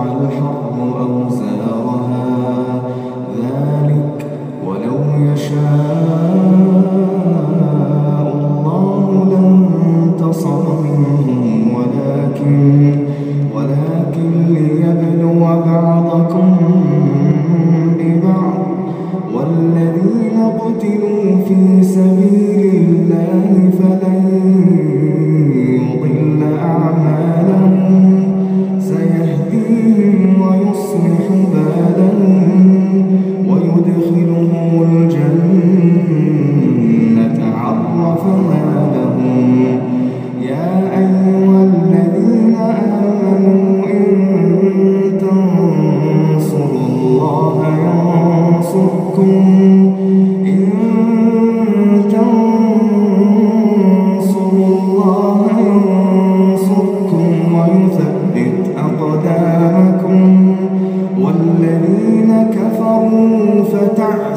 على حرف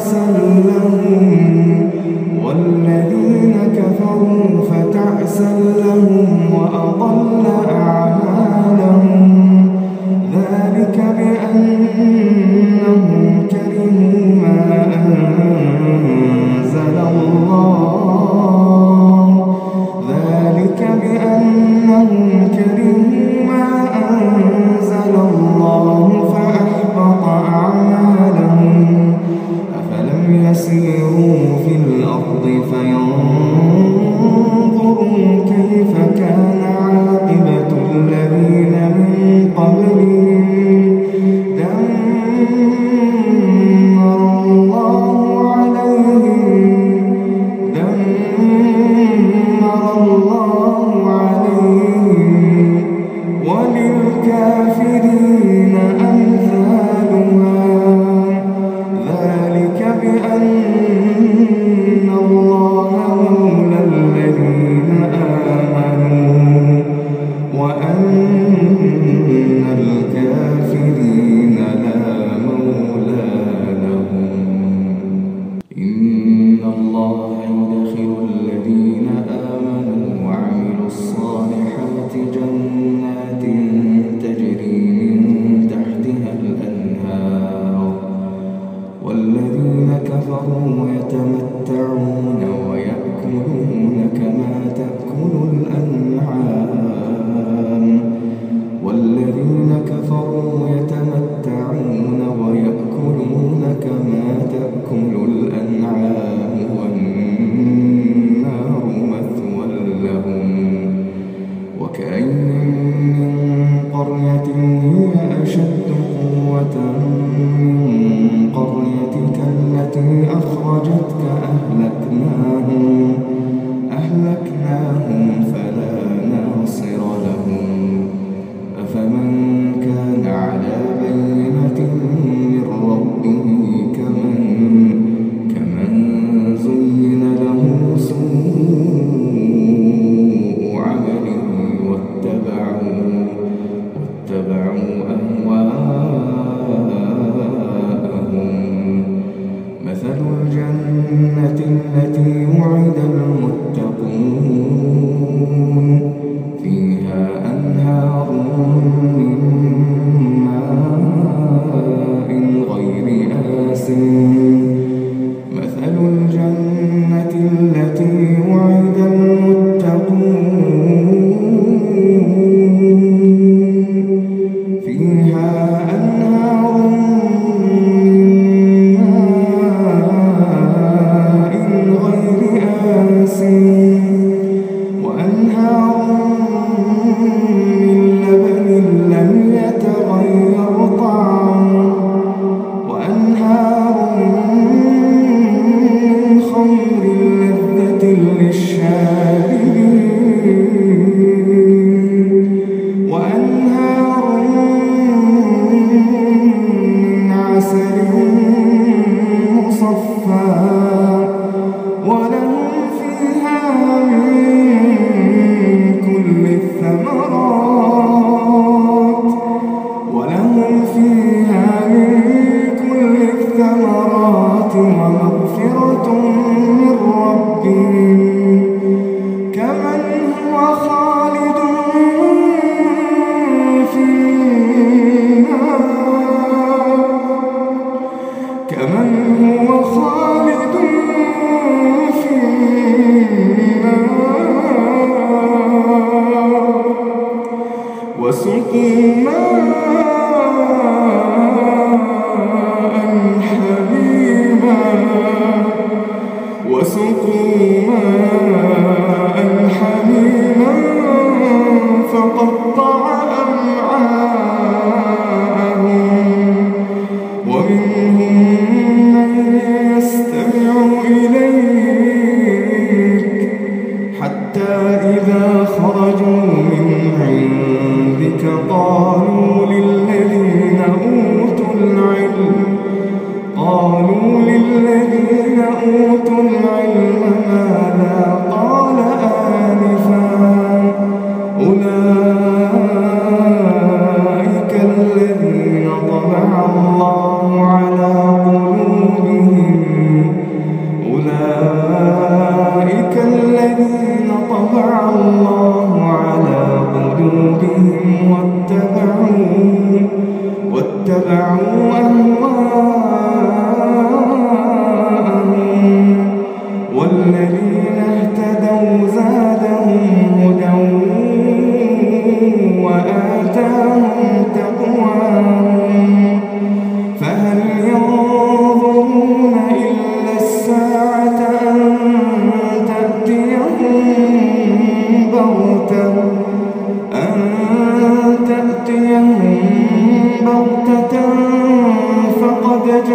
وسلم. أخرجتك أهلكناهم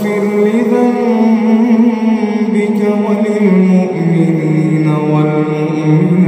واغفر لذنبك وللمؤمنين والمؤمنين